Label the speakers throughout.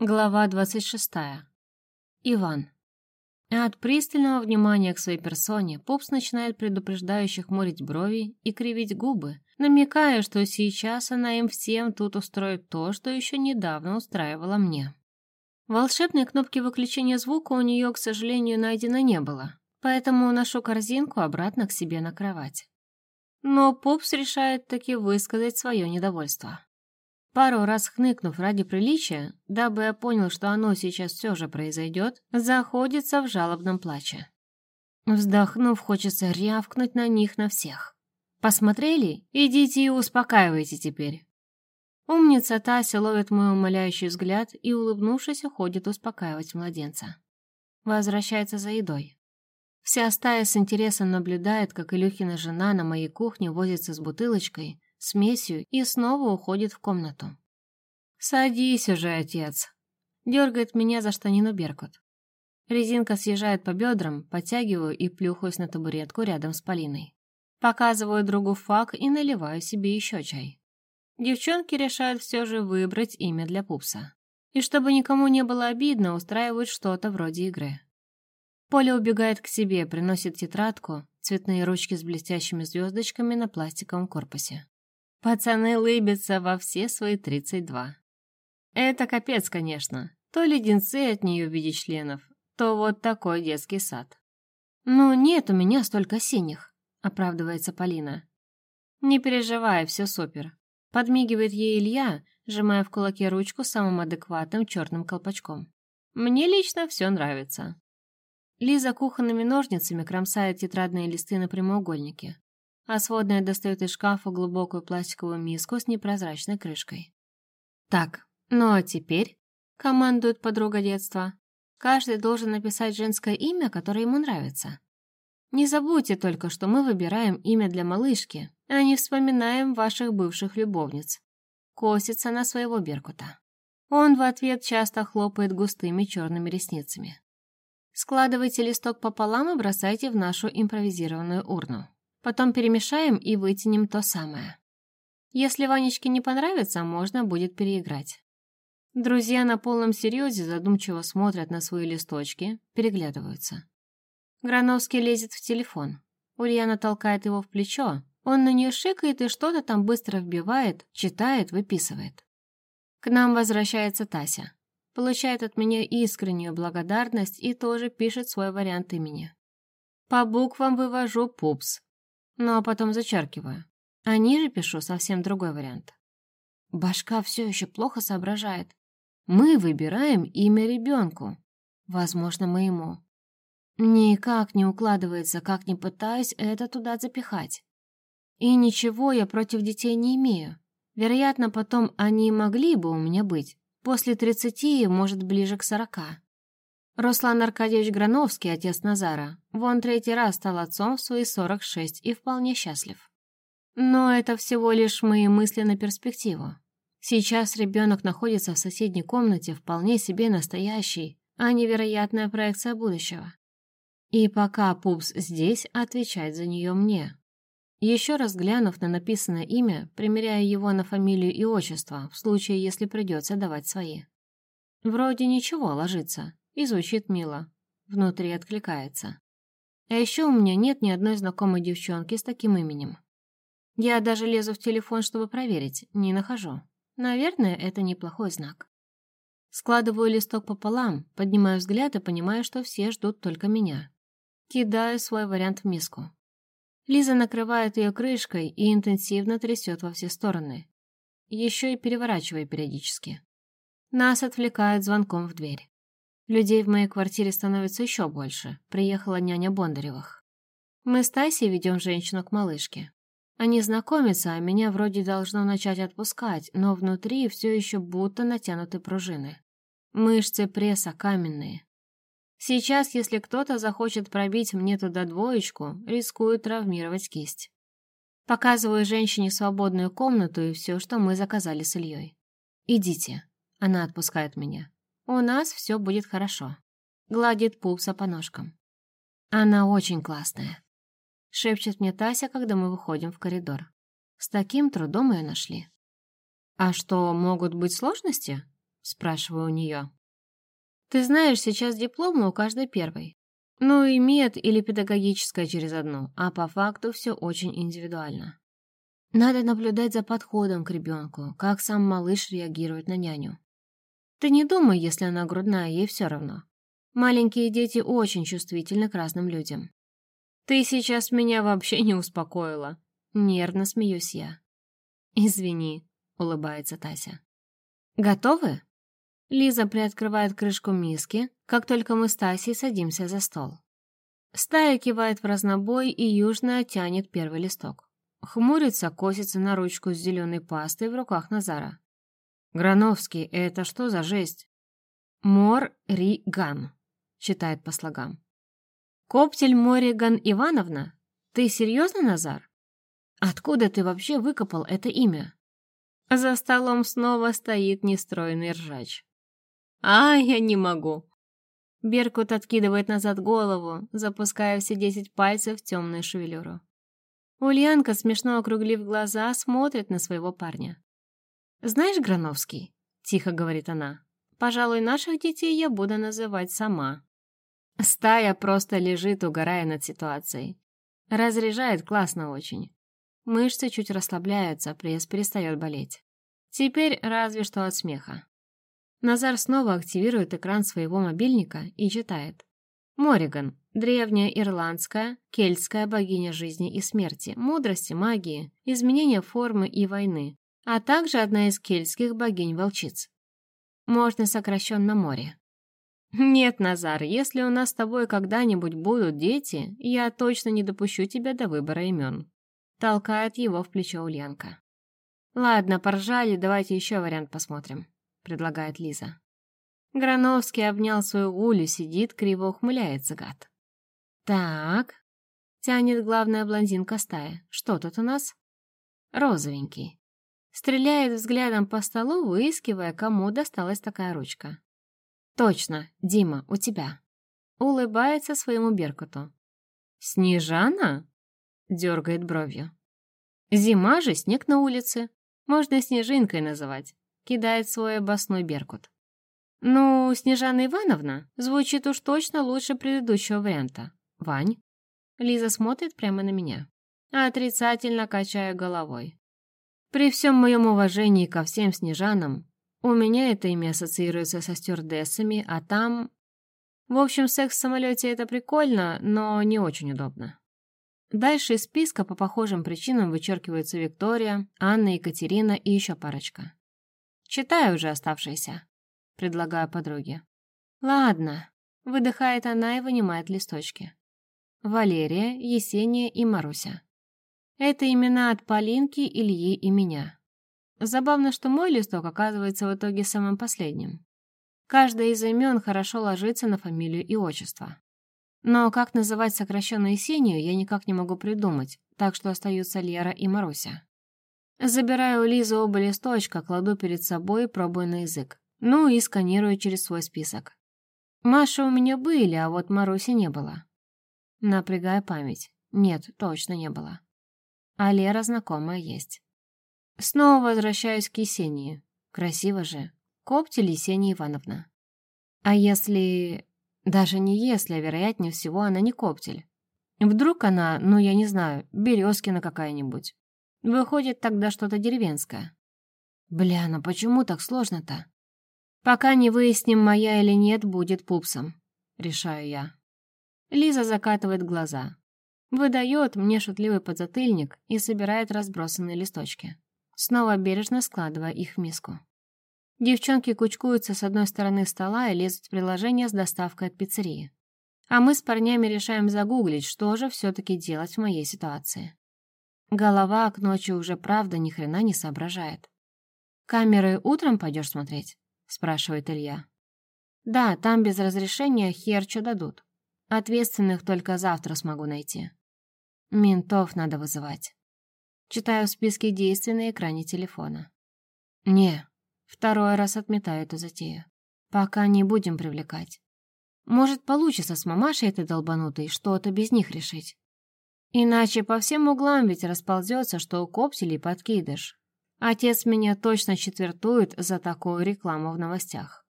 Speaker 1: Глава 26. Иван. От пристального внимания к своей персоне Пупс начинает предупреждающе хмурить брови и кривить губы, намекая, что сейчас она им всем тут устроит то, что еще недавно устраивала мне. Волшебной кнопки выключения звука у нее, к сожалению, найдено не было, поэтому уношу корзинку обратно к себе на кровать. Но Пупс решает таки высказать свое недовольство. Пару раз хныкнув ради приличия, дабы я понял, что оно сейчас все же произойдет, заходится в жалобном плаче. Вздохнув, хочется рявкнуть на них на всех. Посмотрели? Идите и успокаивайте теперь. Умница Тася ловит мой умоляющий взгляд и, улыбнувшись, уходит успокаивать младенца. Возвращается за едой. Вся стая с интересом наблюдает, как Илюхина жена на моей кухне возится с бутылочкой, смесью и снова уходит в комнату. «Садись уже, отец!» Дергает меня за штанину Беркут. Резинка съезжает по бедрам, подтягиваю и плюхаюсь на табуретку рядом с Полиной. Показываю другу фак и наливаю себе еще чай. Девчонки решают все же выбрать имя для пупса. И чтобы никому не было обидно, устраивают что-то вроде игры. Поля убегает к себе, приносит тетрадку, цветные ручки с блестящими звездочками на пластиковом корпусе. Пацаны лыбятся во все свои 32. Это капец, конечно. То леденцы от нее в виде членов, то вот такой детский сад. «Ну, нет у меня столько синих», — оправдывается Полина. «Не переживай, все супер», — подмигивает ей Илья, сжимая в кулаке ручку самым адекватным черным колпачком. «Мне лично все нравится». Лиза кухонными ножницами кромсает тетрадные листы на прямоугольнике а сводная достает из шкафа глубокую пластиковую миску с непрозрачной крышкой. «Так, ну а теперь», — командует подруга детства, «каждый должен написать женское имя, которое ему нравится. Не забудьте только, что мы выбираем имя для малышки, а не вспоминаем ваших бывших любовниц». Косится на своего Беркута. Он в ответ часто хлопает густыми черными ресницами. Складывайте листок пополам и бросайте в нашу импровизированную урну. Потом перемешаем и вытянем то самое. Если Ванечке не понравится, можно будет переиграть. Друзья на полном серьезе задумчиво смотрят на свои листочки, переглядываются. Грановский лезет в телефон. Ульяна толкает его в плечо. Он на нее шикает и что-то там быстро вбивает, читает, выписывает. К нам возвращается Тася. Получает от меня искреннюю благодарность и тоже пишет свой вариант имени. По буквам вывожу пупс, ну а потом зачеркиваю. А ниже пишу совсем другой вариант. Башка все еще плохо соображает. Мы выбираем имя ребенку. Возможно, моему. Никак не укладывается, как не пытаюсь это туда запихать. И ничего я против детей не имею. Вероятно, потом они могли бы у меня быть. После тридцати, может, ближе к сорока. Руслан Аркадьевич Грановский, отец Назара, вон третий раз стал отцом в свои 46 и вполне счастлив. Но это всего лишь мои мысли на перспективу. Сейчас ребенок находится в соседней комнате, вполне себе настоящий, а невероятная проекция будущего. И пока Пупс здесь, отвечать за нее мне. Еще раз глянув на написанное имя, примеряя его на фамилию и отчество, в случае, если придется давать свои. Вроде ничего ложится, и звучит мило. Внутри откликается. А еще у меня нет ни одной знакомой девчонки с таким именем. Я даже лезу в телефон, чтобы проверить, не нахожу. Наверное, это неплохой знак. Складываю листок пополам, поднимаю взгляд и понимаю, что все ждут только меня. Кидаю свой вариант в миску. Лиза накрывает ее крышкой и интенсивно трясет во все стороны. Еще и переворачивая периодически. Нас отвлекает звонком в дверь. Людей в моей квартире становится еще больше. Приехала няня Бондаревых. Мы с Тайсей ведем женщину к малышке. Они знакомятся, а меня вроде должно начать отпускать, но внутри все еще будто натянуты пружины. Мышцы пресса каменные. Сейчас, если кто-то захочет пробить мне туда двоечку, рискую травмировать кисть. Показываю женщине свободную комнату и все, что мы заказали с Ильей. «Идите». Она отпускает меня. У нас все будет хорошо. Гладит пупса по ножкам. Она очень классная. Шепчет мне Тася, когда мы выходим в коридор. С таким трудом ее нашли. А что, могут быть сложности? Спрашиваю у нее. Ты знаешь, сейчас дипломы у каждой первой. Ну и мед или педагогическая через одну, а по факту все очень индивидуально. Надо наблюдать за подходом к ребенку, как сам малыш реагирует на няню. Ты не думай, если она грудная, ей все равно. Маленькие дети очень чувствительны к разным людям. Ты сейчас меня вообще не успокоила. Нервно смеюсь я. Извини, улыбается Тася. Готовы? Лиза приоткрывает крышку миски, как только мы с Тасей садимся за стол. Стая кивает в разнобой, и Южная тянет первый листок. Хмурится, косится на ручку с зеленой пастой в руках Назара. «Грановский, это что за жесть?» «Мор-ри-ган», — читает по слогам. «Коптель Мориган Ивановна? Ты серьезно, Назар? Откуда ты вообще выкопал это имя?» За столом снова стоит нестройный ржач. «А, я не могу!» Беркут откидывает назад голову, запуская все десять пальцев в темную шевелюру. Ульянка, смешно округлив глаза, смотрит на своего парня. «Знаешь, Грановский?» — тихо говорит она. «Пожалуй, наших детей я буду называть сама». Стая просто лежит, угорая над ситуацией. Разряжает классно очень. Мышцы чуть расслабляются, пресс перестает болеть. Теперь разве что от смеха. Назар снова активирует экран своего мобильника и читает. Мориган – древняя ирландская, кельтская богиня жизни и смерти, мудрости, магии, изменения формы и войны, а также одна из кельтских богинь-волчиц. Можно сокращенно море. «Нет, Назар, если у нас с тобой когда-нибудь будут дети, я точно не допущу тебя до выбора имен», — толкает его в плечо Ульянка. «Ладно, поржали, давайте еще вариант посмотрим» предлагает Лиза. Грановский обнял свою Улю, сидит, криво ухмыляется гад. «Так», — тянет главная блондинка стая. «Что тут у нас?» «Розовенький». Стреляет взглядом по столу, выискивая, кому досталась такая ручка. «Точно, Дима, у тебя». Улыбается своему Беркуту. «Снежана?» — дергает бровью. «Зима же, снег на улице. Можно снежинкой называть кидает свой обосной беркут. «Ну, Снежана Ивановна звучит уж точно лучше предыдущего варианта. Вань?» Лиза смотрит прямо на меня, отрицательно качая головой. При всем моем уважении ко всем Снежанам, у меня это имя ассоциируется со стюардессами, а там... В общем, секс в самолете — это прикольно, но не очень удобно. Дальше из списка по похожим причинам вычеркиваются Виктория, Анна, Екатерина и еще парочка. Читай уже оставшиеся», — предлагаю подруге. «Ладно», — выдыхает она и вынимает листочки. Валерия, Есения и Маруся. Это имена от Полинки, Ильи и меня. Забавно, что мой листок оказывается в итоге самым последним. Каждое из имен хорошо ложится на фамилию и отчество. Но как называть сокращенно Есению, я никак не могу придумать, так что остаются Лера и Маруся. Забираю у Лизы оба листочка, кладу перед собой, пробую на язык. Ну и сканирую через свой список. Маша у меня были, а вот Маруси не было. Напрягаю память. Нет, точно не было. А Лера знакомая есть. Снова возвращаюсь к Есении. Красиво же. Коптель Есения Ивановна. А если... Даже не если, а вероятнее всего, она не коптель. Вдруг она, ну я не знаю, Березкина какая-нибудь. Выходит тогда что-то деревенское. Бля, ну почему так сложно-то? Пока не выясним, моя или нет, будет пупсом. Решаю я. Лиза закатывает глаза. Выдает мне шутливый подзатыльник и собирает разбросанные листочки, снова бережно складывая их в миску. Девчонки кучкуются с одной стороны стола и лезут в приложение с доставкой от пиццерии. А мы с парнями решаем загуглить, что же все-таки делать в моей ситуации. Голова к ночи уже правда ни хрена не соображает. «Камеры утром пойдешь смотреть?» — спрашивает Илья. «Да, там без разрешения хер что дадут. Ответственных только завтра смогу найти. Ментов надо вызывать». Читаю списки действий на экране телефона. «Не, второй раз отметаю эту затею. Пока не будем привлекать. Может, получится с мамашей этой долбанутой что-то без них решить. Иначе по всем углам ведь расползется, что у коптелей подкидыш. Отец меня точно четвертует за такую рекламу в новостях.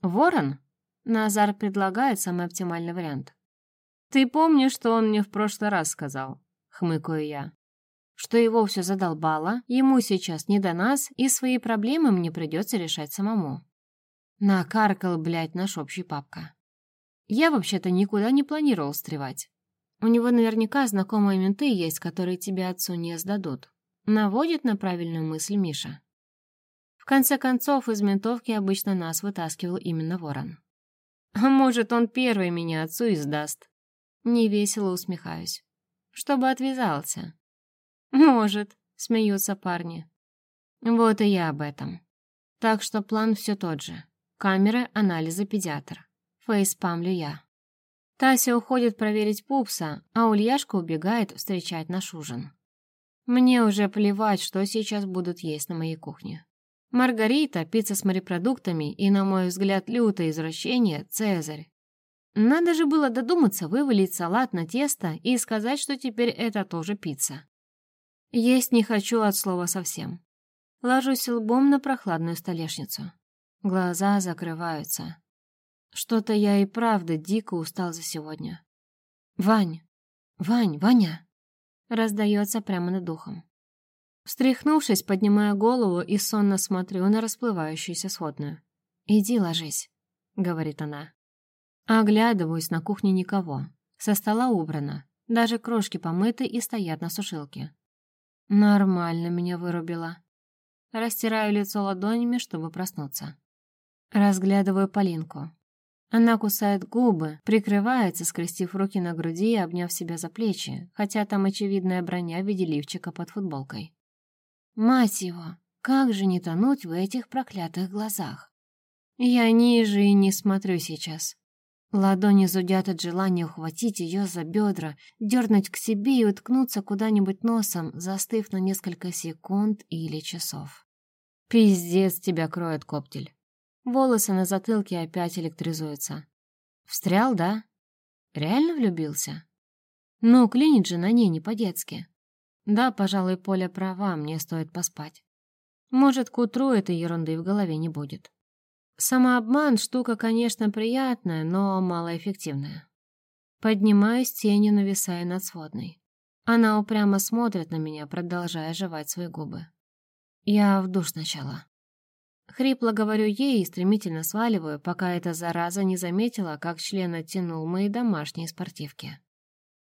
Speaker 1: Ворон? Назар предлагает самый оптимальный вариант. Ты помнишь, что он мне в прошлый раз сказал? Хмыкаю я. Что его все задолбало, ему сейчас не до нас, и свои проблемы мне придется решать самому. Накаркал, блядь, наш общий папка. Я вообще-то никуда не планировал встревать. У него наверняка знакомые менты есть, которые тебе отцу не сдадут. Наводит на правильную мысль Миша. В конце концов, из ментовки обычно нас вытаскивал именно ворон. А может, он первый меня отцу и сдаст. Невесело усмехаюсь. Чтобы отвязался. Может, смеются парни. Вот и я об этом. Так что план все тот же. Камеры, анализы, педиатр. Фейспамлю я. Тася уходит проверить пупса, а Ульяшка убегает встречать наш ужин. Мне уже плевать, что сейчас будут есть на моей кухне. Маргарита, пицца с морепродуктами и, на мой взгляд, лютое извращение — Цезарь. Надо же было додуматься вывалить салат на тесто и сказать, что теперь это тоже пицца. Есть не хочу от слова совсем. Ложусь лбом на прохладную столешницу. Глаза закрываются. Что-то я и правда дико устал за сегодня. «Вань! Вань! Ваня!» Раздается прямо над духом. Встряхнувшись, поднимаю голову и сонно смотрю на расплывающуюся сходную. «Иди ложись», — говорит она. Оглядываюсь, на кухне никого. Со стола убрано. Даже крошки помыты и стоят на сушилке. Нормально меня вырубило. Растираю лицо ладонями, чтобы проснуться. Разглядываю Полинку. Она кусает губы, прикрывается, скрестив руки на груди и обняв себя за плечи, хотя там очевидная броня в виде лифчика под футболкой. Мать его, как же не тонуть в этих проклятых глазах? Я ниже и не смотрю сейчас. Ладони зудят от желания ухватить ее за бедра, дернуть к себе и уткнуться куда-нибудь носом, застыв на несколько секунд или часов. Пиздец тебя кроет коптель. Волосы на затылке опять электризуются. Встрял, да? Реально влюбился? Ну, клинит же на ней не по-детски. Да, пожалуй, Поля права, мне стоит поспать. Может, к утру этой ерунды в голове не будет. Самообман — штука, конечно, приятная, но малоэффективная. Поднимаюсь тенью, нависая над сводной. Она упрямо смотрит на меня, продолжая жевать свои губы. Я в душ сначала. Хрипло говорю ей и стремительно сваливаю, пока эта зараза не заметила, как член оттянул мои домашние спортивки.